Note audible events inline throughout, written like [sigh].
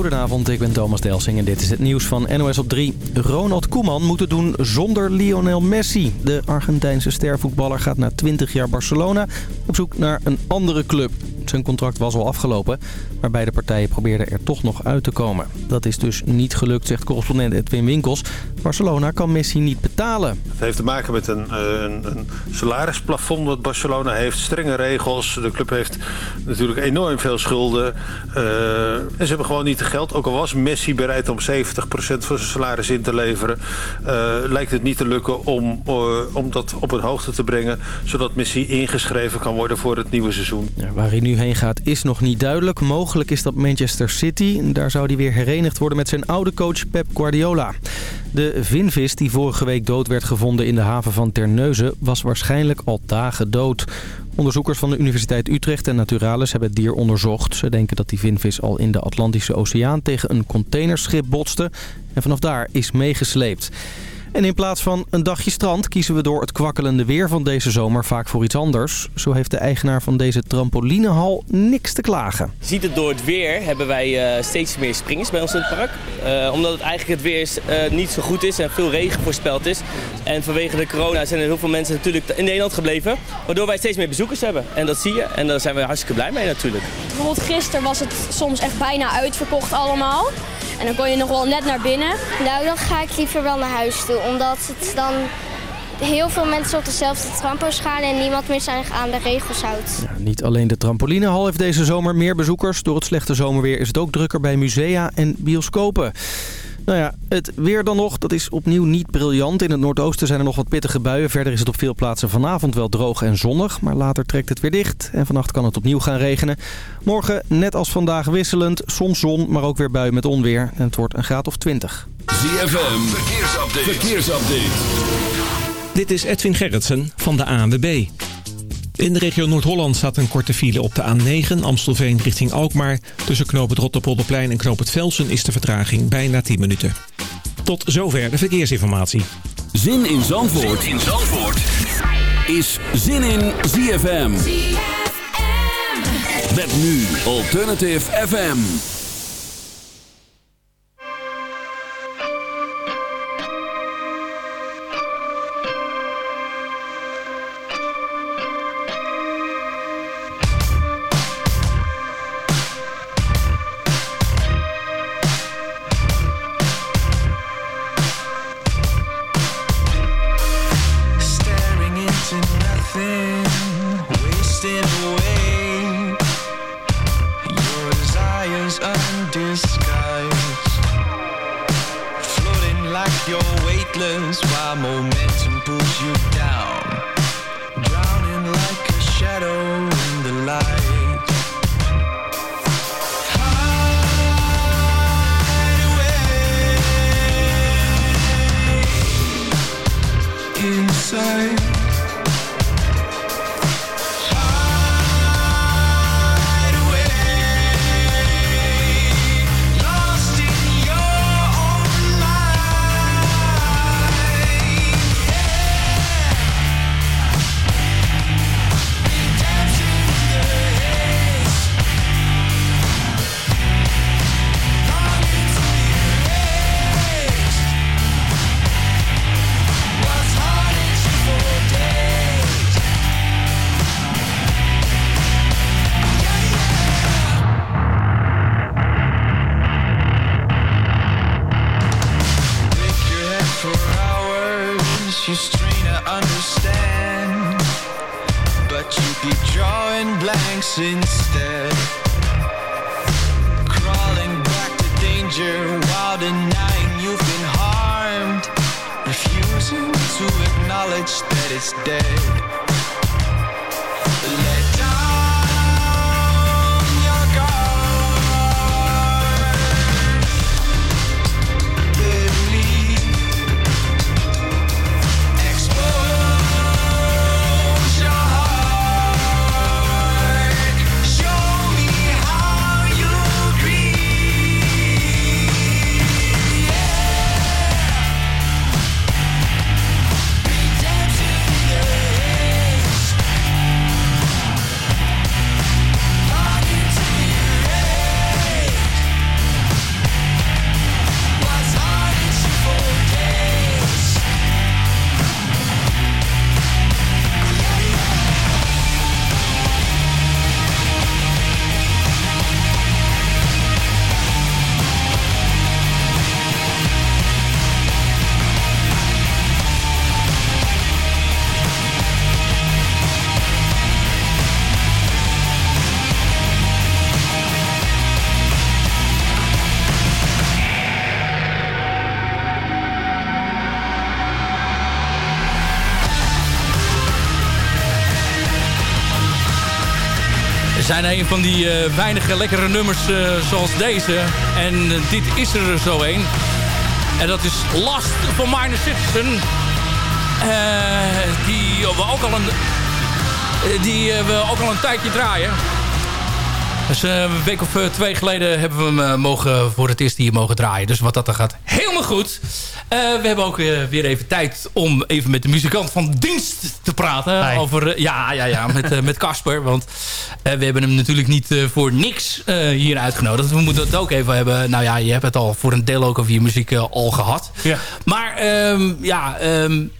Goedenavond, ik ben Thomas Delsing en dit is het nieuws van NOS op 3. Ronald Koeman moet het doen zonder Lionel Messi. De Argentijnse stervoetballer gaat na 20 jaar Barcelona op zoek naar een andere club. Zijn contract was al afgelopen, maar beide partijen probeerden er toch nog uit te komen. Dat is dus niet gelukt, zegt correspondent Edwin Winkels. Barcelona kan Messi niet betalen. Het heeft te maken met een, een, een salarisplafond dat Barcelona heeft. Strenge regels. De club heeft natuurlijk enorm veel schulden. Uh, en ze hebben gewoon niet de geld. Ook al was Messi bereid om 70% van zijn salaris in te leveren... Uh, lijkt het niet te lukken om, uh, om dat op een hoogte te brengen... zodat Messi ingeschreven kan worden voor het nieuwe seizoen. Ja, waar hij nu heen gaat is nog niet duidelijk. Mogelijk is dat Manchester City. Daar zou hij weer herenigd worden met zijn oude coach Pep Guardiola. De vinvis die vorige week dood werd gevonden in de haven van Terneuzen... was waarschijnlijk al dagen dood. Onderzoekers van de Universiteit Utrecht en Naturalis hebben het dier onderzocht. Ze denken dat die vinvis al in de Atlantische Oceaan tegen een containerschip botste... en vanaf daar is meegesleept. En in plaats van een dagje strand kiezen we door het kwakkelende weer van deze zomer vaak voor iets anders. Zo heeft de eigenaar van deze trampolinehal niks te klagen. Je ziet het door het weer hebben wij uh, steeds meer springers bij ons in het park. Uh, omdat het eigenlijk het weer uh, niet zo goed is en veel regen voorspeld is. En vanwege de corona zijn er heel veel mensen natuurlijk in Nederland gebleven. Waardoor wij steeds meer bezoekers hebben. En dat zie je en daar zijn we hartstikke blij mee natuurlijk. Bijvoorbeeld gisteren was het soms echt bijna uitverkocht allemaal. En dan kon je nog wel net naar binnen. Nou, dan ga ik liever wel naar huis toe. Omdat het dan heel veel mensen op dezelfde trampo's gaan en niemand meer zich aan de regels houdt. Ja, niet alleen de trampolinehal heeft deze zomer meer bezoekers. Door het slechte zomerweer is het ook drukker bij musea en bioscopen. Nou ja, het weer dan nog, dat is opnieuw niet briljant. In het noordoosten zijn er nog wat pittige buien. Verder is het op veel plaatsen vanavond wel droog en zonnig. Maar later trekt het weer dicht en vannacht kan het opnieuw gaan regenen. Morgen, net als vandaag wisselend, soms zon, maar ook weer buien met onweer. En het wordt een graad of 20. ZFM, verkeersupdate. verkeersupdate. Dit is Edwin Gerritsen van de ANWB. In de regio Noord-Holland staat een korte file op de A9 Amstelveen richting Alkmaar. Tussen knoop het Rotterpolderplein en knoop het Velsen is de vertraging bijna 10 minuten. Tot zover de verkeersinformatie. Zin in Zandvoort, zin in Zandvoort. is Zin in ZFM. ZFM. Met nu Alternative FM. En een van die weinige lekkere nummers zoals deze. En dit is er zo een. En dat is Last van Minor Citizen. die we ook al een... Die we ook al een tijdje draaien. Dus een week of twee geleden hebben we hem mogen, voor het eerst hier mogen draaien. Dus wat dat er gaat, goed. Uh, we hebben ook weer even tijd om even met de muzikant van dienst te praten. Hi. Over, uh, ja, ja, ja, met met Casper. want we hebben hem natuurlijk niet voor niks hier uitgenodigd. We moeten het ook even hebben. Nou ja, je hebt het al voor een deel ook over je muziek al gehad. Ja. Maar um, ja... Um,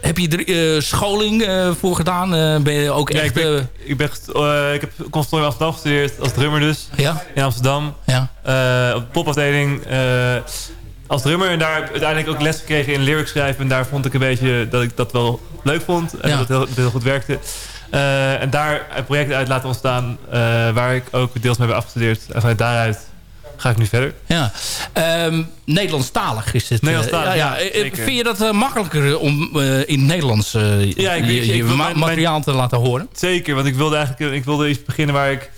heb je er scholing voor gedaan? ben je ook ja, echt... Ik, ben, ik, ben, ik heb conservatorium Amsterdam gestudeerd als drummer dus. Ja? In Amsterdam. Ja. op de popafdeling als drummer. En daar uiteindelijk ook les gekregen in lyrics schrijven. En daar vond ik een beetje dat ik dat wel leuk vond. En dat het heel, heel, goed werkte. Uh, en daar een project uit laten ontstaan. Uh, waar ik ook deels mee heb afgestudeerd. En vanuit daaruit ga ik nu verder. Ja. Um, Nederlandstalig is het. Nederlandstalig, uh, ja, ja. Vind je dat makkelijker om in het Nederlands ja, ik, je, je ma mijn, materiaal te laten horen? Zeker, want ik wilde eigenlijk ik wilde iets beginnen waar ik...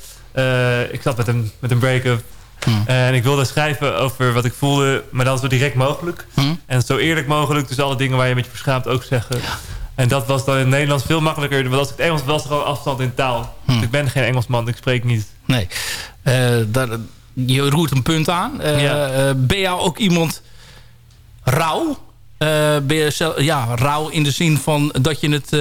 ik zat met een, met een break-up. Hmm. En ik wilde schrijven over wat ik voelde, maar dan zo direct mogelijk. Hmm. En zo eerlijk mogelijk, dus alle dingen waar je met je verschaamt ook zeggen. En dat was dan in het Nederlands veel makkelijker. Want als ik het Engels was, gewoon afstand in taal. Hmm. Dus ik ben geen Engelsman, ik spreek niet. Nee, uh, daar, je roert een punt aan. Uh, ja. uh, ben jou ook iemand rauw? Ben je zelf, ja, rauw in de zin van dat je het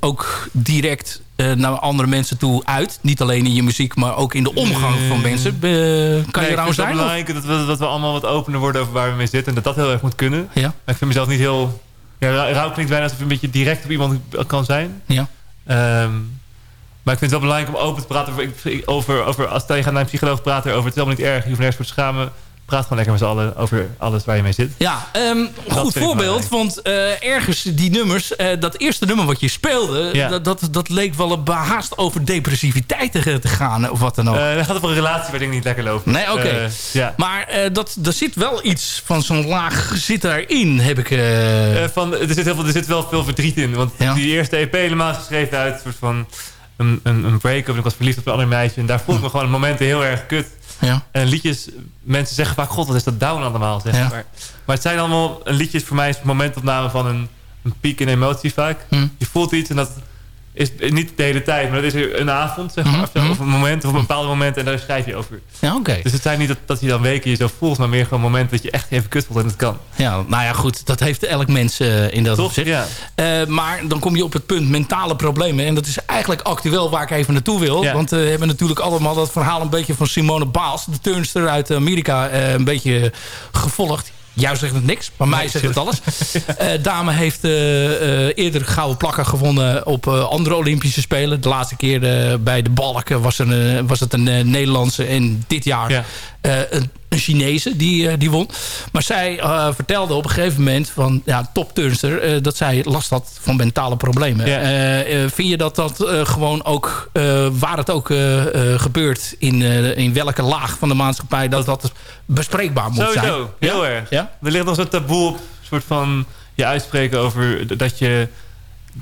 ook direct uh, naar andere mensen toe uit. Niet alleen in je muziek, maar ook in de omgang van mensen. Uh, kan nee, je rauw zijn? Het is belangrijk dat we, dat we allemaal wat opener worden over waar we mee zitten. En dat dat heel erg moet kunnen. Ja. Maar ik vind mezelf niet heel... Ja, rauw klinkt bijna alsof je een beetje direct op iemand kan zijn. Ja. Um, maar ik vind het wel belangrijk om open te praten over... over, over als je gaat naar een psycholoog praten over... het is helemaal niet erg, je hoeft nergens voor te schamen praat gewoon lekker met z'n allen over alles waar je mee zit. Ja, um, goed voorbeeld. Want uh, ergens die nummers, uh, dat eerste nummer wat je speelde... Ja. Dat, dat, dat, leek wel een behaast over depressiviteit te, te gaan of wat dan ook. Uh, dat gaat over een relatie waar dingen niet lekker lopen. Nee, oké. Okay. ja. Maar dat, er zit wel iets van zo'n laag zit daarin, heb ik... van, er, zit heel veel, er zit wel veel verdriet in. Want ja. die eerste EP helemaal geschreven uit een soort van... Een, een, een break-up en ik was verliefd op een ander meisje. En daar voelde ik me gewoon in momenten heel erg kut. Ja. En liedjes, mensen zeggen vaak, god, wat is dat down allemaal, zeg ja. maar. Maar het zijn allemaal, een liedjes voor mij is een momentopname van een, een piek in emotie vaak. Hm. Je voelt iets en dat is niet de hele tijd, maar dat is een avond, zeg maar. Hm. Of een moment, of een bepaald moment en daar schrijf je over. Ja, oké. Okay. Dus het zijn niet dat, dat je dan weken je zo voelt, maar meer gewoon een moment dat je echt even kut voelt en het kan. Ja, nou ja, goed, dat heeft elk mens uh, in dat Toch? opzicht. Ja. Uh, maar dan kom je op het punt mentale problemen. En dat is eigenlijk actueel waar ik even naartoe wil. Ja. Want we uh, hebben natuurlijk allemaal dat verhaal een beetje van Simone Baals. De turnster uit Amerika een beetje gevolgd. Jou zegt het niks, maar mij zegt het alles. uh, dame heeft uh, uh, eerder gouden plakken gewonnen op andere Olympische Spelen. De laatste keer bij de balk was, er, was het een Nederlandse. En dit jaar ja. Een, een Chinese die, die won. Maar zij vertelde op een gegeven moment van ja, topturnster... dat zij last had van mentale problemen. Ja. vind je dat dat gewoon ook... waar het ook gebeurt in, in welke laag van de maatschappij... dat dat bespreekbaar moet Sowieso, zijn? Sowieso, heel ja? erg. Ja? Er ligt nog zo'n taboe op, soort van je uitspreken over dat je,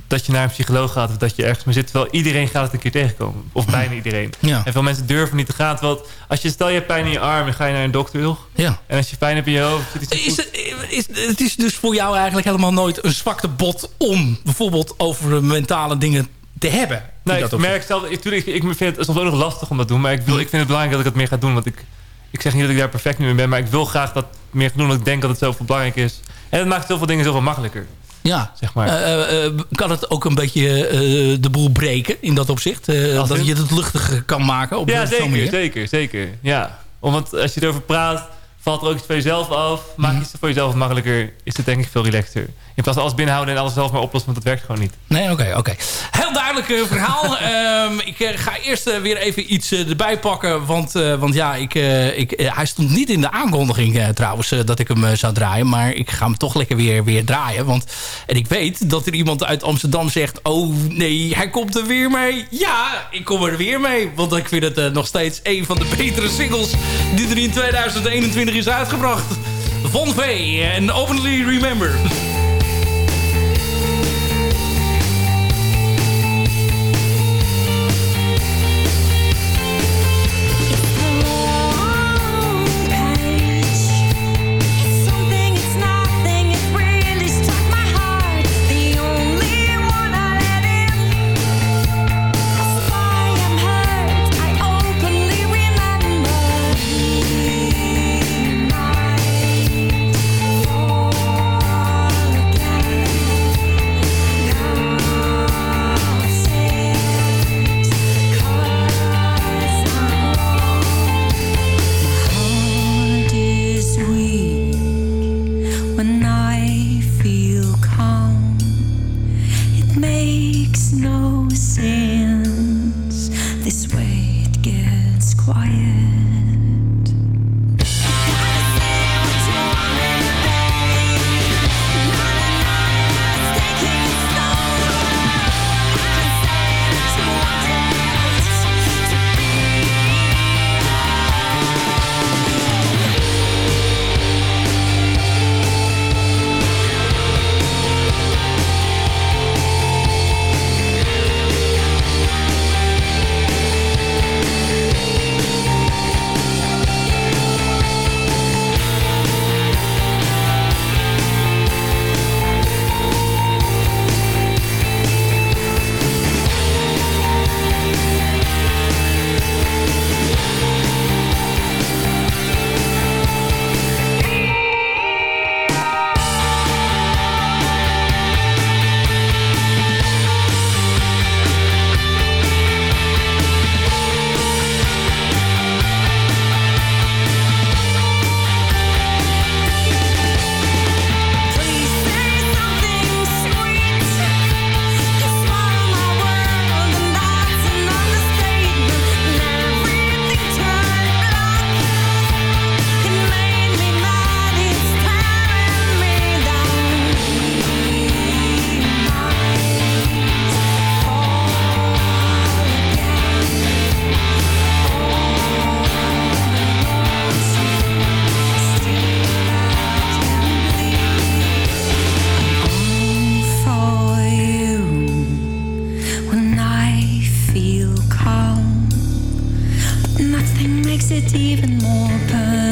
dat je naar een psycholoog gaat of dat je ergens mee zit. Terwijl iedereen gaat het een keer tegenkomen. Of bijna iedereen. Ja. En veel mensen durven niet te gaan. Terwijl het, als je stel je hebt pijn in je arm, dan ga je naar een dokter toch? Ja. En als je pijn hebt in je hoofd, zit iets is het, is, het is dus voor jou eigenlijk helemaal nooit een zwakte bot om bijvoorbeeld over mentale dingen te hebben. Nee, ik merk zelf, ik, ik, ik vind het soms ook nog lastig om dat te doen. Maar ik, wil, ik vind het belangrijk dat ik het meer ga doen. Want ik, ik zeg niet dat ik daar perfect nu in ben, maar ik wil graag dat meer gaan doen. omdat ik denk dat het zoveel belangrijk is. En het maakt zoveel dingen zoveel makkelijker. Ja, zeg maar. Uh, uh, kan het ook een beetje uh, de boel breken in dat opzicht? dat je het luchtiger kan maken op ja, zo'n zeker, manier? zeker, zeker. Ja, want als je erover praat, valt er ook iets voor jezelf af. Maak je Mhm. het voor jezelf makkelijker, is het denk ik veel relaxter. In plaats van alles binnenhouden en alles zelf maar oplossen, want dat werkt gewoon niet. Nee, oké, okay, oké. Okay. Heel duidelijk uh, verhaal. um, [laughs] ik uh, ga eerst uh, weer even iets erbij pakken. Want, want ja, ik, ik, hij stond niet in de aankondiging trouwens dat ik hem zou draaien. Maar ik ga hem toch lekker weer, weer draaien. Want, en ik weet dat er iemand uit Amsterdam zegt... Oh nee, hij komt er weer mee. Ja, ik kom er weer mee. Want ik vind het nog steeds een van de betere singles... die er in 2021 is uitgebracht. Von V en Openly Remember. makes it even more perfect.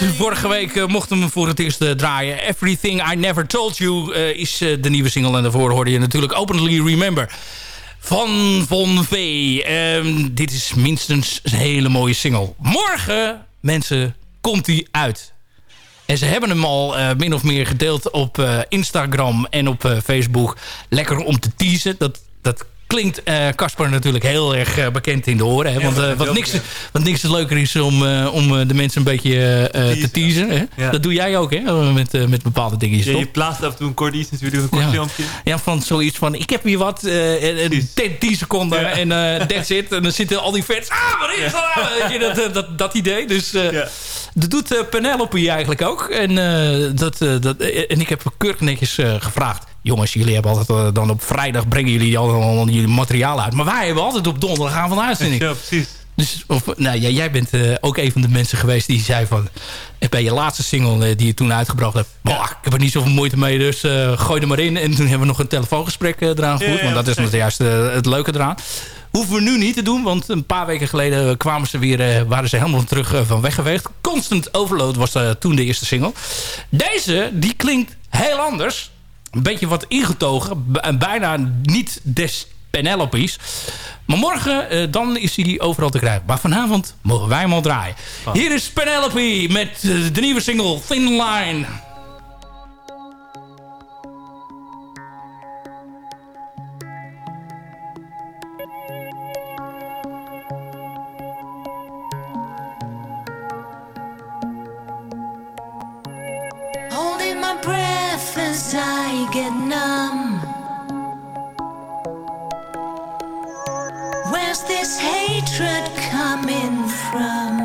Vorige week uh, mochten we hem voor het eerst uh, draaien. Everything I Never Told You uh, is de nieuwe single. En daarvoor hoorde je natuurlijk Openly Remember van Von V. Ehm, dit is minstens een hele mooie single. Morgen, mensen, komt hij uit. En ze hebben hem al min of meer gedeeld op Instagram en op Facebook. Lekker om te teasen. Dat, dat klinkt eh, Casper natuurlijk heel erg eh, bekend in de oren. Hè? Want, uh, wat, niks, wat niks leuker is om, om de mensen een beetje te teasen. Hè? Ja. Dat doe jij ook hè? Met, met bepaalde dingen. Je plaatst af en toe een kort iets natuurlijk, een kort ja. filmpje. Ja, van zoiets van, ik heb hier wat, 10 seconden en that's it. En dan zitten al die fans, ah, wat is dat? dat, dat, dat idee. Dus dat doet Penelope eigenlijk ook. En, dat, dat, en ik heb keurig netjes gevraagd jongens, jullie hebben altijd uh, dan op vrijdag brengen jullie al, jullie materiaal uit. Maar wij hebben altijd op donderdag gaan van de uitzending. [laughs] Ja, precies. Dus of, nou, ja, jij bent uh, ook een van de mensen geweest die zei van... bij je laatste single uh, die je toen uitgebracht hebt... Ja. ik heb er niet zoveel moeite mee, dus gooi er maar in. En toen hebben we nog een telefoongesprek eraan gevoerd. Ja, want dat is nog juist het leuke eraan. Hoeven we nu niet te doen, want een paar weken geleden kwamen ze weer, waren ze helemaal terug van weg geweest. Constant Overload was toen de eerste single. Deze, die klinkt heel anders een beetje wat ingetogen. Bijna niet des Penelope's. Maar morgen, dan is hij overal te krijgen. Maar vanavond mogen wij hem al draaien. Oh. Hier is Penelope met de nieuwe single Thin Line. Get numb. Where's this hatred coming from?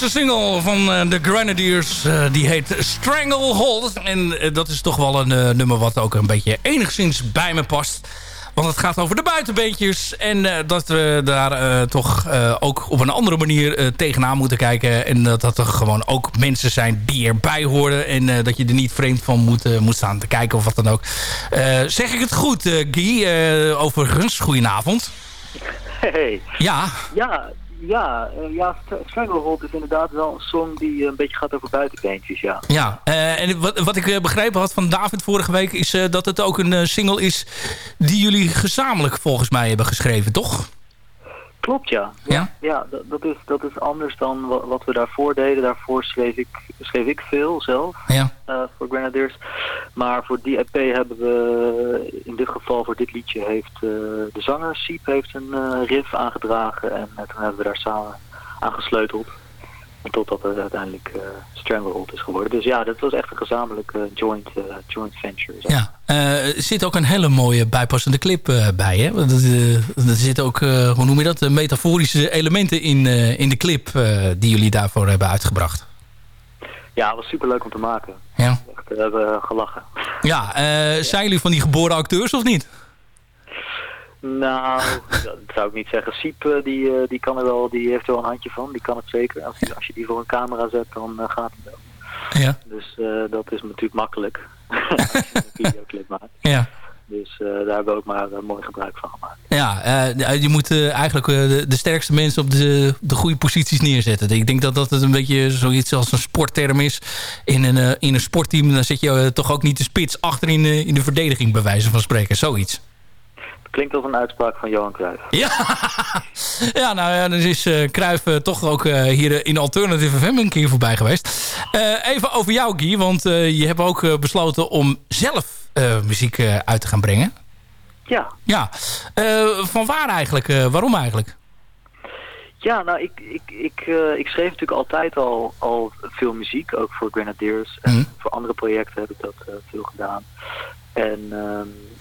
Laatste single van uh, de Grenadiers, uh, die heet Stranglehold. En uh, dat is toch wel een nummer wat ook een beetje enigszins bij me past. Want het gaat over de buitenbeentjes. En dat we daar toch ook op een andere manier tegenaan moeten kijken. En dat dat er gewoon ook mensen zijn die erbij horen. En dat je er niet vreemd van moet, moet staan te kijken of wat dan ook. zeg ik het goed, Guy? overigens, goedenavond. Hey. Ja. Ja, ja, uh, ja Stranglehold is inderdaad wel een song die uh, een beetje gaat over buitenbeentjes, ja. Ja, uh, en wat, wat ik begrepen had van David vorige week... is dat het ook een single is die jullie gezamenlijk volgens mij hebben geschreven, toch? Klopt, ja. Ja, ja dat, dat, is, dat is anders dan wat, wat, we daarvoor deden. Daarvoor schreef ik, schreef ik veel zelf ja. uh, voor Grenadiers. Maar voor die EP hebben we, in dit geval voor dit liedje, heeft uh, de zanger Siep heeft een uh, riff aangedragen. En toen hebben we daar samen aan gesleuteld. Totdat het uiteindelijk uh, Stranglehold is geworden. Dus ja, dat was echt een gezamenlijke joint, uh, joint venture. Zo. Ja, er zit ook een hele mooie bijpassende clip bij. Hè? Er zitten ook, hoe noem je dat, metaforische elementen in, in de clip die jullie daarvoor hebben uitgebracht. Ja, het was superleuk om te maken. Ja. We hebben gelachen. Ja, zijn jullie van die geboren acteurs of niet? Nou, dat zou ik niet zeggen. Siep, die, die, kan er wel, die heeft er wel een handje van. Die kan het zeker. Als, je, als je die voor een camera zet, dan uh, gaat het wel. Ja. Dus uh, dat is natuurlijk makkelijk. [laughs] als je een [laughs] videoclip maakt. Ja. Dus uh, daar hebben we ook maar mooi gebruik van gemaakt. Ja, je moet eigenlijk de, de, sterkste mensen op de, de goede posities neerzetten. Ik denk dat dat een beetje zoiets als een sportterm is. In een, in een sportteam dan zit je toch ook niet de spits achter in, in de verdediging bij wijze van spreken. Zoiets. Klinkt als een uitspraak van Johan Cruijff. [laughs] Ja, ja nou ja, dan is uh, Cruijff uh, toch ook uh, hier in Alternative FM een keer voorbij geweest. even over jou, Guy, want je hebt ook besloten om zelf muziek uit te gaan brengen. Ja. Ja, van waar eigenlijk? waarom eigenlijk? Ja, nou, ik, ik, ik, ik schreef natuurlijk altijd al, al veel muziek, ook voor Grenadiers. En mm. voor andere projecten heb ik dat veel gedaan. En... Um,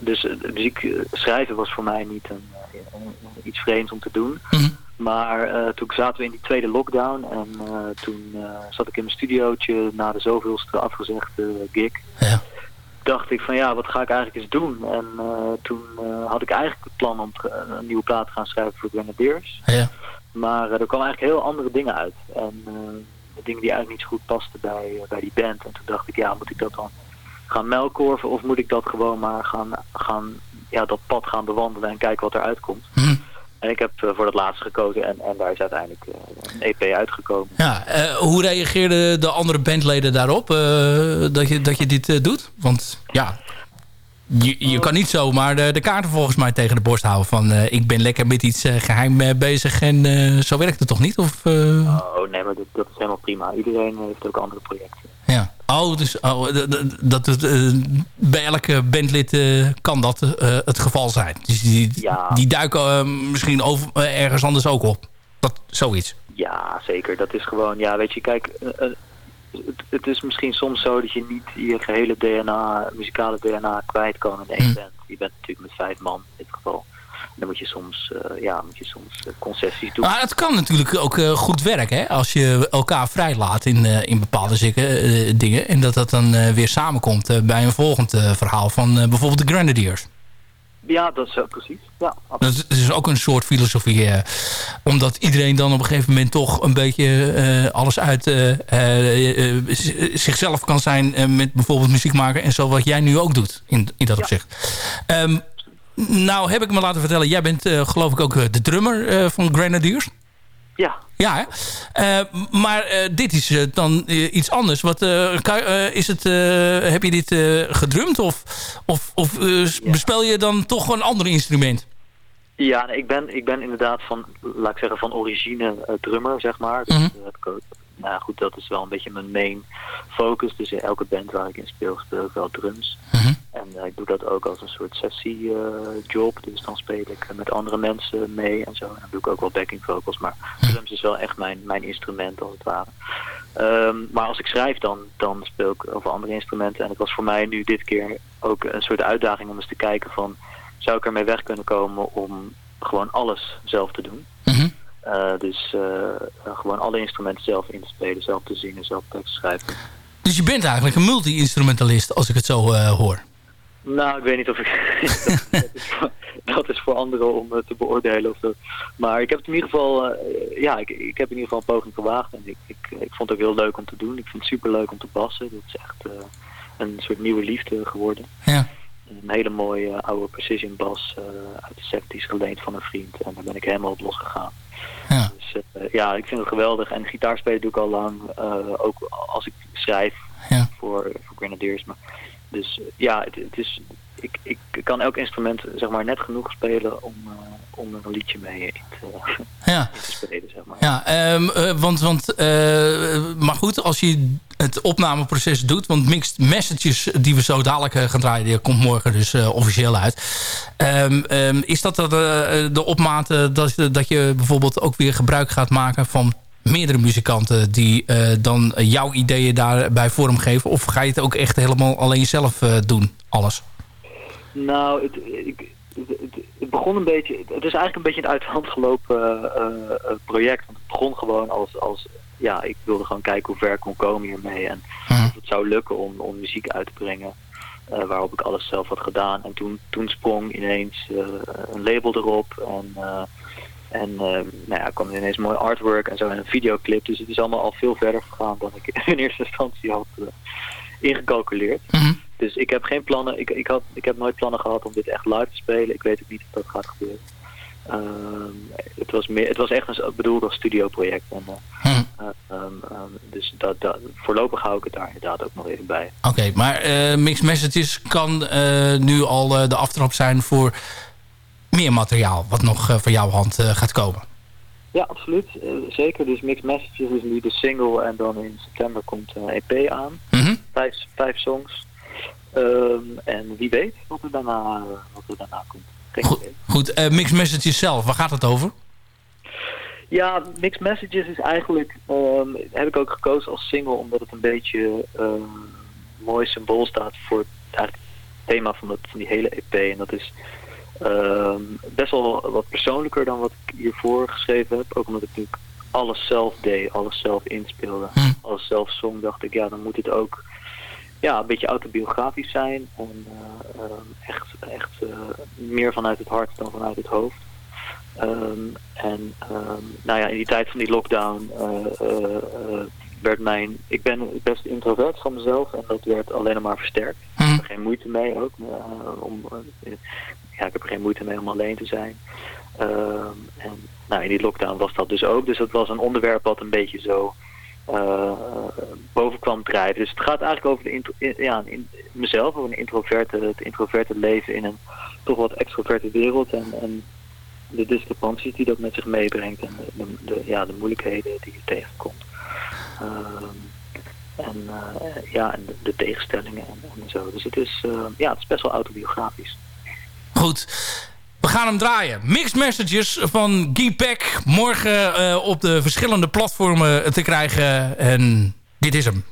dus muziek schrijven was voor mij niet een, een, iets vreemds om te doen. Mm. Maar uh, toen zaten we in die tweede lockdown en uh, toen uh, zat ik in mijn studiootje na de zoveelste afgezegde gig. Ja. Dacht ik van ja, wat ga ik eigenlijk eens doen? En toen had ik eigenlijk het plan om een nieuwe plaat te gaan schrijven voor Grenadiers. Ja. Maar er kwamen eigenlijk heel andere dingen uit. En dingen die eigenlijk niet zo goed pasten bij, bij die band. En toen dacht ik ja, moet ik dat dan gaan melkorven of moet ik dat gewoon maar gaan, gaan ja, dat pad gaan bewandelen en kijken wat eruit komt. Mm. En ik heb uh, voor het laatste gekozen en, en daar is uiteindelijk uh, een EP uitgekomen. Ja, uh, hoe reageerden de andere bandleden daarop dat, je, dat je dit doet? Want ja, je, je kan niet zomaar de, de kaarten volgens mij tegen de borst houden van ik ben lekker met iets geheim bezig en zo werkt het toch niet? Of, Oh nee, maar dat, dat is helemaal prima. Iedereen heeft ook andere projecten. Ja. Oh, dus oh, dat, dat, uh, bij elke bandlid uh, kan dat uh, het geval zijn. Dus die, ja. die duiken misschien over, ergens anders ook op. Dat, zoiets. Ja, zeker. Dat is gewoon, ja, weet je, kijk, het, het, is misschien soms zo dat je niet je gehele DNA, muzikale DNA kwijt kan in één Hm. band. Je bent natuurlijk met vijf man in dit geval. Dan moet je soms, uh, ja, moet je soms uh, concessies doen. Maar het kan natuurlijk ook uh, goed werken, hè? Als je elkaar vrijlaat in, in bepaalde zikke, dingen. En dat dat dan weer samenkomt bij een volgend verhaal van bijvoorbeeld de Grenadiers. Ja, dat is precies. Ja, dat is ook een soort filosofie. omdat iedereen dan op een gegeven moment toch een beetje alles uit zichzelf kan zijn met bijvoorbeeld muziek maken. En zo wat jij nu ook doet in, in dat ja. opzicht. Um, nou heb ik me laten vertellen, jij bent uh, geloof ik ook uh, de drummer uh, van Grenadiers. Ja. Ja, hè? maar dit is dan iets anders. Wat, is het, heb je dit gedrumd of, of, of ja. bespel je dan toch een ander instrument? Ja, ik, ben, ik ben inderdaad van, laat ik zeggen, van origine drummer, zeg maar. Mm -hmm. Dus, nou goed, dat is wel een beetje mijn main focus. Dus in elke band waar ik in speel, speel ik wel drums. Mm -hmm. En uh, ik doe dat ook als een soort sessie-job. Uh, dus dan speel ik met andere mensen mee en zo. En dan doe ik ook wel backing vocals. Maar drums is wel echt mijn, mijn instrument, als het ware. Um, maar als ik schrijf, dan, dan speel ik over andere instrumenten. En het was voor mij nu dit keer ook een soort uitdaging om eens te kijken van... zou ik ermee weg kunnen komen om gewoon alles zelf te doen? Mm -hmm. dus gewoon alle instrumenten zelf inspelen, zelf te zingen, zelf tekst schrijven. Dus je bent eigenlijk een multi-instrumentalist, als ik het zo hoor. Nou, ik weet niet of ik... [laughs] dat, is voor, dat, is voor, anderen om te beoordelen. Of dat, maar ik heb het in ieder geval... ja, ik, ik heb in ieder geval een poging gewaagd. En ik, ik, ik vond het ook heel leuk om te doen. Ik vind het super leuk om te bassen. Dat is echt een soort nieuwe liefde geworden. Ja. Een hele mooie oude precision bas uit de 70s geleend van een vriend. En daar ben ik helemaal op losgegaan. Ja. Dus ja, ik vind het geweldig. En gitaarspelen doe ik al lang. ook als ik schrijf ja. voor, voor Grenadiers. Maar, dus ja, het, het is, ik, ik kan elk instrument zeg maar, net genoeg spelen om, uh, om er een liedje mee in te, [laughs] ja. in te spelen. Zeg maar. Ja, um, uh, want, want uh, maar goed, als je het opnameproces doet, want Mixed Messages die we zo dadelijk gaan draaien, die komt morgen dus officieel uit. Um, um, is dat de, de opmate dat, dat je bijvoorbeeld ook weer gebruik gaat maken van meerdere muzikanten die uh, dan jouw ideeën daarbij vormgeven? Of ga je het ook echt helemaal alleen zelf uh, doen, alles? Nou, het, ik, het, het, begon een beetje... Het is eigenlijk een beetje een uit de hand gelopen uh, project. Want het begon gewoon als, als... Ja, ik wilde gewoon kijken hoe ver ik kon komen hiermee. En Mhm. of het zou lukken om, om muziek uit te brengen. waarop ik alles zelf had gedaan. En toen, toen sprong ineens een label erop. En... En uh, nou ja, kwam er ineens mooi artwork en zo en een videoclip. Dus het is allemaal al veel verder gegaan dan ik [laughs] in eerste instantie had uh, ingecalculeerd. Mhm. Dus ik heb geen plannen. Ik, ik, had, ik heb nooit plannen gehad om dit echt live te spelen. Ik weet ook niet of dat gaat gebeuren. Um, het, was meer, het was echt een bedoeld als studioproject. En, uh, Mhm. um, um, dus dat, dat, voorlopig hou ik het daar inderdaad ook nog even bij. Oké, okay, maar Mixed Messages kan nu al de aftrap zijn voor meer materiaal wat nog uh, van jouw hand uh, gaat komen. Ja, absoluut. Uh, zeker. Dus Mixed Messages is nu de single en dan in september komt een EP aan. Mm -hmm. vijf, vijf songs. Um, en wie weet wat er daarna, wat er daarna komt. Geen goed, goed. Mixed Messages zelf, waar gaat het over? Ja, Mixed Messages is eigenlijk, um, heb ik ook gekozen als single omdat het een beetje um, mooi symbool staat voor het, het thema van, dat, van die hele EP. En dat is Um, best wel wat persoonlijker dan wat ik hiervoor geschreven heb. Ook omdat ik natuurlijk alles zelf deed, alles zelf inspeelde, hm. alles zelf zong. Dacht ik, ja, dan moet het ook ja, een beetje autobiografisch zijn. En uh, um, echt, echt uh, meer vanuit het hart dan vanuit het hoofd. Um, en nou ja, in die tijd van die lockdown uh, werd mijn... Ik ben best introvert van mezelf en dat werd alleen maar versterkt. Ik heb er geen moeite mee ook om ja, ik heb geen moeite mee om alleen te zijn. Um, en nou, in die lockdown was dat dus ook. Dus dat was een onderwerp wat een beetje zo uh, boven kwam drijven. Dus het gaat eigenlijk over de ja, in, mezelf, over een introverte, het introverte leven in een toch wat extroverte wereld. En, en de discrepanties die dat met zich meebrengt. En de, de, ja, de moeilijkheden die je tegenkomt. Um, en uh, ja, de, tegenstellingen en, en, zo. Dus het is, uh, ja, het is best wel autobiografisch. Goed. We gaan hem draaien. Mixed Messages van Guy Peck. Morgen uh, op de verschillende platformen te krijgen. En dit is hem.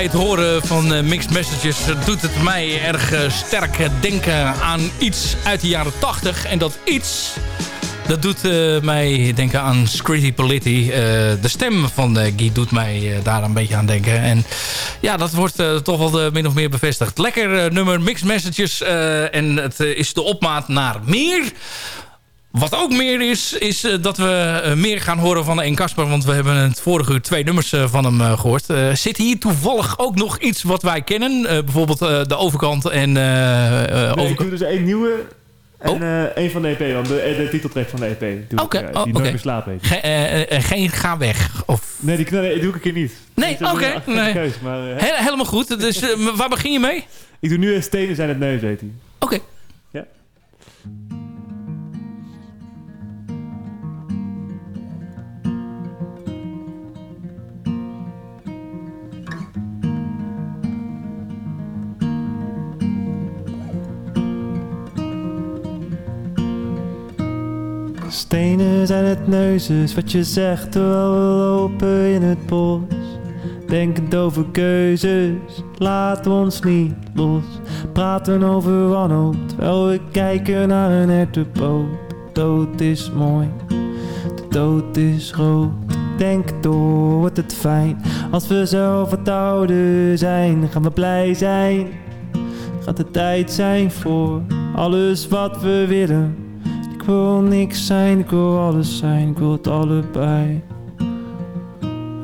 Bij het horen van Mixed Messages doet het mij erg sterk denken aan iets uit de jaren 80. En dat iets, dat doet mij denken aan Scritty Politti. de stem van Guy doet mij daar een beetje aan denken. En ja, dat wordt toch wel min of meer bevestigd. Lekker nummer Mixed Messages. en het is de opmaat naar meer... Wat ook meer is, is uh, dat we uh, meer gaan horen van Een Kasper. Want we hebben het vorige uur twee nummers uh, van hem gehoord. zit hier toevallig ook nog iets wat wij kennen? bijvoorbeeld de overkant en... nee, overkant. ik doe dus één nieuwe en oh. één van de EP. Want de, de titeltrack van de EP. Oké, okay. oh, die okay. Nooit slaap heet. Ge geen Ga Weg? Of... Nee, die, nee, doe ik een keer niet. Nee, oké. Okay, nee. He helemaal goed. Dus waar begin je mee? Ik doe nu Stenen zijn het neus, heet hij. Oké. Ja. Stenen zijn het neuzes, wat je zegt terwijl we lopen in het bos. Denkend over keuzes, laat ons niet los. Praten over wanhoop, terwijl we kijken naar een hertenpoot. De dood is mooi, de dood is rood. Denk door, wordt het fijn. Als we zelf wat ouder zijn, gaan we blij zijn. Gaat de tijd zijn voor alles wat we willen wil niks zijn, ik wil alles zijn, ik het allebei.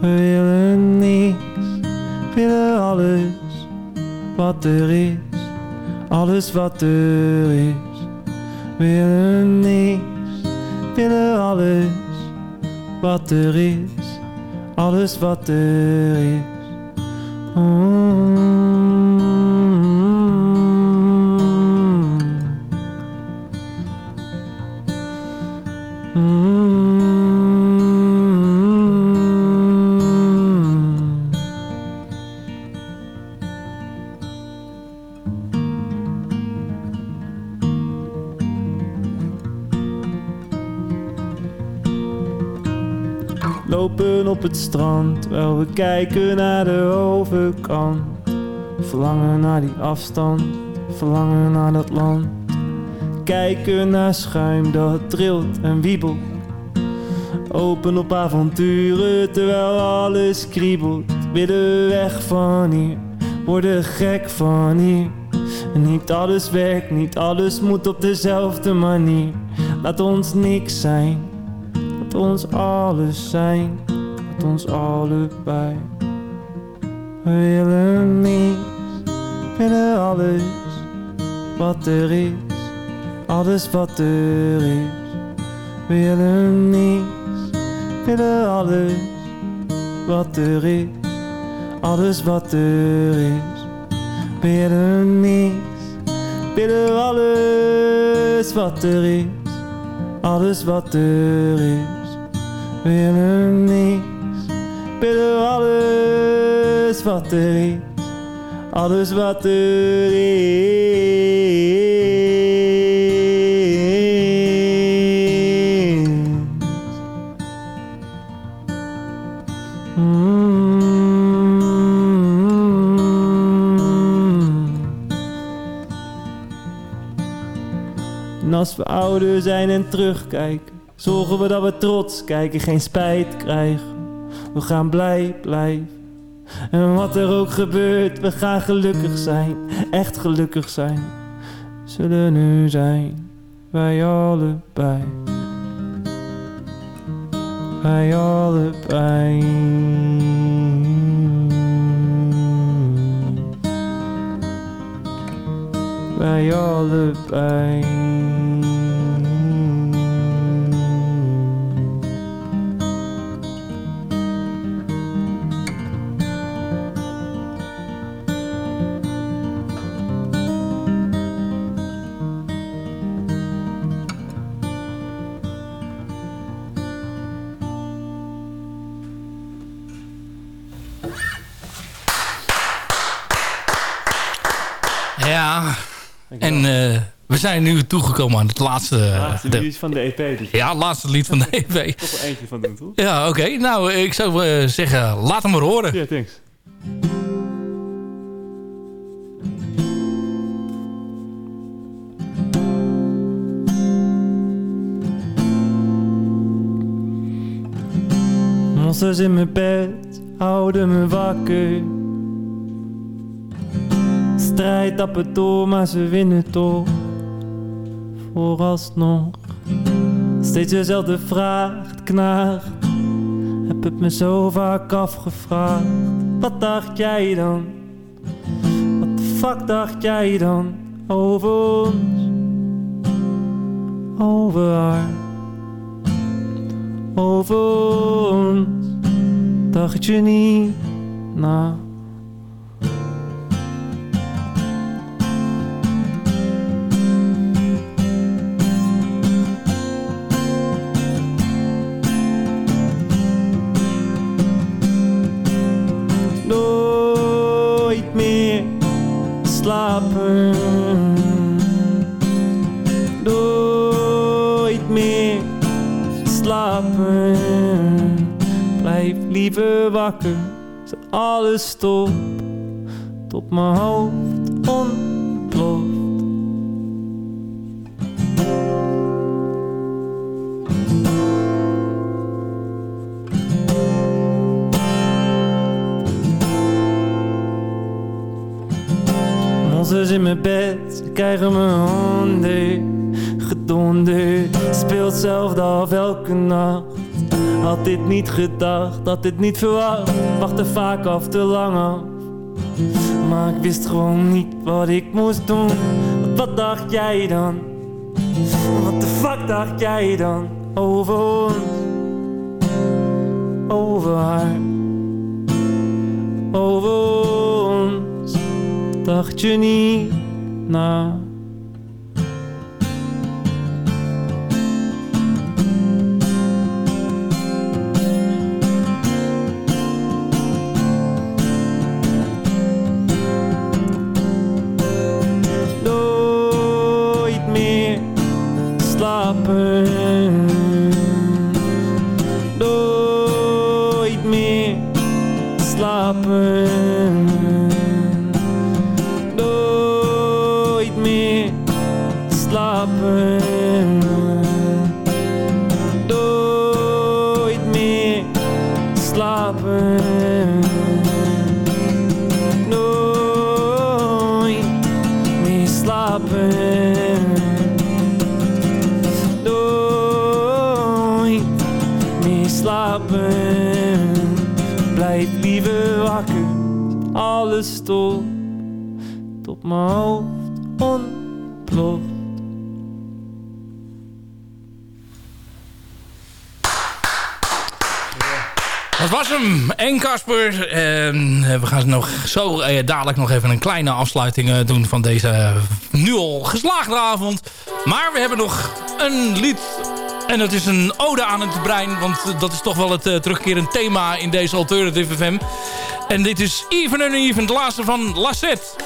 We willen niks, we willen alles wat er is, alles wat er is. We willen niks, we willen alles wat er is, alles wat er is. Lopen op het strand terwijl we kijken naar de overkant. Verlangen naar die afstand, verlangen naar dat land. Kijken naar schuim dat trilt en wiebelt. Open op avonturen terwijl alles kriebelt. Willen weg van hier, worden gek van hier. Niet alles werkt, niet alles moet op dezelfde manier. Laat ons niks zijn, laat ons alles zijn, laat ons allebei. We willen niets, willen alles wat er is alles wat er is. Willen niets, willen alles wat er is. Alles wat er is. Willen niets, willen alles wat er is. Alles wat er is. Willen niets, willen alles wat er is. Alles wat er is. Als we ouder zijn en terugkijken, zorgen we dat we trots kijken, geen spijt krijgen. We gaan blij blijven. En wat er ook gebeurt, we gaan gelukkig zijn, echt gelukkig zijn. Zullen nu zijn, wij allebei. Wij allebei. Wij allebei. Ja, en eh, we zijn nu toegekomen aan het laatste... Laatste de, lied van de EP. Dus- ja, laatste lied van de EP. Toch eentje van doen, toch? Ja, oké. Nou, ik zou eh, zeggen, laat hem maar horen. Ja, yeah, thanks. Monsters in mijn bed houden me wakker Strijd het door, maar ze winnen toch. Vooralsnog. Steeds dezelfde vraag, het knaagt. Heb het me zo vaak afgevraagd. Wat dacht jij dan? Wat de fuck dacht jij dan over ons? Over haar. Over ons. Dacht je niet na? Slapen. Nooit meer slapen. Blijf liever wakker, zet alles stop. Tot mijn hoofd ontploft. Monsters in mijn bed, ze krijgen me onder Gedonderd, speelt zelf af elke nacht. Had dit niet gedacht, had dit niet verwacht. Wachtte vaak af te lang af. Maar ik wist gewoon niet wat ik moest doen. Wat dacht jij dan? Wat de fuck dacht jij dan? Over ons? Over haar. Over ons Dacht je niet na? En. En eh, we gaan nog zo eh, dadelijk nog even een kleine afsluiting eh, doen van deze nu al geslaagde avond. Maar we hebben nog een lied. En dat is een ode aan het brein. Want dat is toch wel het terugkerend thema in deze Alternative FM. En dit is Even and Even, de laatste van Lassette.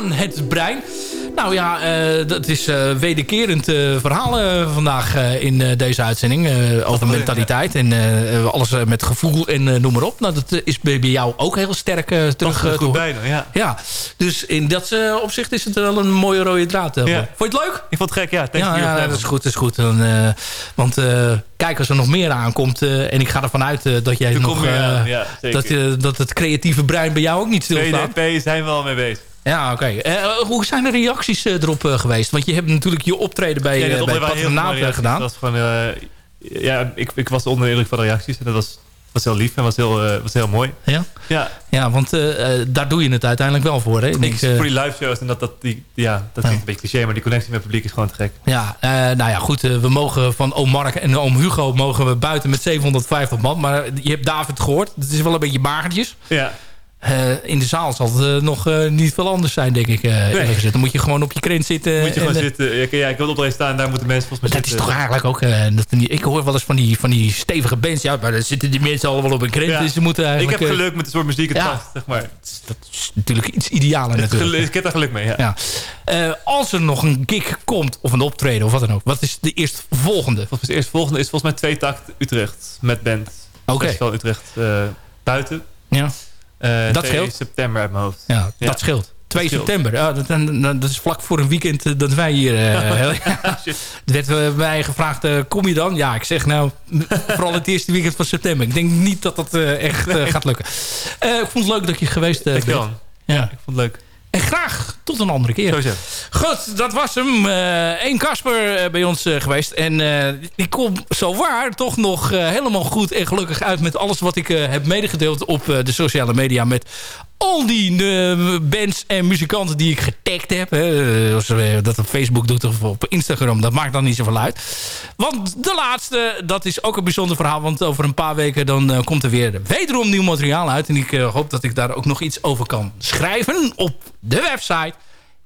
Aan het brein. Nou ja, uh, dat is uh, wederkerend uh, verhaal vandaag in deze uitzending. over mentaliteit en alles met gevoel en noem maar op. Nou, dat is bij, jou ook heel sterk terug. goed bijna, ja. ja. Dus in dat opzicht is het wel een mooie rode draad. Ja. Vond je het leuk? Ik vond het gek, ja. Ja, ja, dat is goed. Dat is goed. Dan, want kijk, als er nog meer aankomt... en ik ga ervan uit dat jij nog... ja, dat, dat het creatieve brein bij jou ook niet stilstaat. VDP zijn we al mee bezig. Ja, oké. Okay. Uh, hoe zijn de reacties uh, erop uh, geweest? Want je hebt natuurlijk je optreden bij, ja, bij patronaat gedaan. Dat was gewoon, ja, ik, ik was onder de indruk van de reacties. En dat was, was heel lief en was heel, was heel mooi. Ja? Ja, ja want daar doe je het uiteindelijk wel voor. Hè? Ik, voor die live shows en dat, dat, die, ja, dat ja. een beetje cliché. Maar die connectie met het publiek is gewoon te gek. Ja, nou ja, goed. we mogen van oom Mark en oom Hugo mogen we buiten met 750 man. Maar je hebt David gehoord. Het is wel een beetje magertjes. Ja. Uh, in de zaal zal het uh, nog uh, niet veel anders zijn, denk ik. Nee. Dan moet je gewoon op je krent zitten. Moet je gewoon zitten. Ja, ja, ik wil oprijden staan, daar moeten mensen volgens mij Dat is toch eigenlijk ook... Dat, ik hoor wel eens van die, van die stevige bands. Ja, maar dan zitten die mensen allemaal op een krent. Ja. Dus ze moeten eigenlijk, ik heb geluk met de soort muziek het ja. past, zeg maar. Dat is natuurlijk iets idealer natuurlijk. Geluk, ik heb daar geluk mee, ja. ja. als er nog een gig komt, of een optreden, of wat dan ook. Wat is de eerstvolgende? Volgens de eerstvolgende is volgens mij twee takt Utrecht. Met band. Oké. Okay. Festival Utrecht buiten. Ja. Uh, dat scheelt. september uit mijn hoofd. Ja, ja. dat scheelt. 2 dat september. Ja, dat, dat, dat, is vlak voor een weekend uh, dat wij hier... [laughs] Uh, [laughs] werd mij gevraagd, uh, kom je dan? Ja, ik zeg nou, [laughs] vooral het eerste weekend van september. Ik denk niet dat dat echt gaat lukken. ik vond het leuk dat je geweest bent. Ja, ik vond het leuk. En graag tot een andere keer. Sowieso. Goed, dat was hem. Eén uh, Kasper uh, bij ons uh, geweest. En ik kom zo waar toch nog helemaal goed en gelukkig uit... met alles wat ik heb medegedeeld op de sociale media... met al die bands en muzikanten die ik getagd heb. Hè, als we dat op Facebook doet of op Instagram, dat maakt dan niet zoveel uit. Want de laatste, dat is ook een bijzonder verhaal. Want over een paar weken dan komt er weer wederom nieuw materiaal uit. En ik hoop dat ik daar ook nog iets over kan schrijven op de website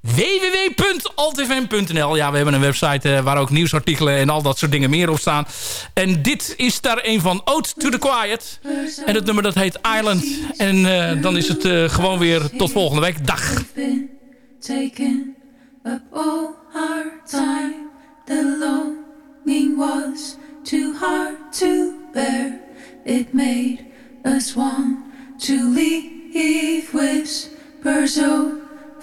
www.altfm.nl. Ja, we hebben een website uh, waar ook nieuwsartikelen en al dat soort dingen meer op staan. En dit is daar een van Ode to the Quiet. En het nummer dat heet Island. En uh, dan is het uh, gewoon weer tot volgende week. Dag. Taken all our time. The longing was too hard to bear. It made us want to leave whispers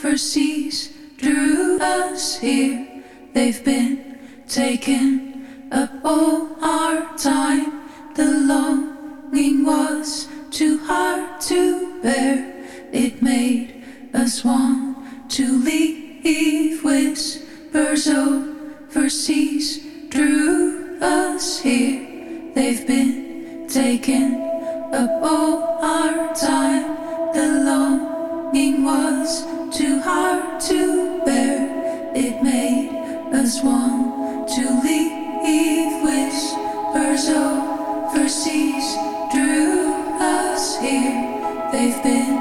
overseas drew us here. They've been taking up all our time. The longing was too hard to bear. It made us want to leave. Whispers overseas drew us here. They've been taking up all our time. The longing was too hard to bear. It made us want to leave. Whispers overseas drew us here. They've been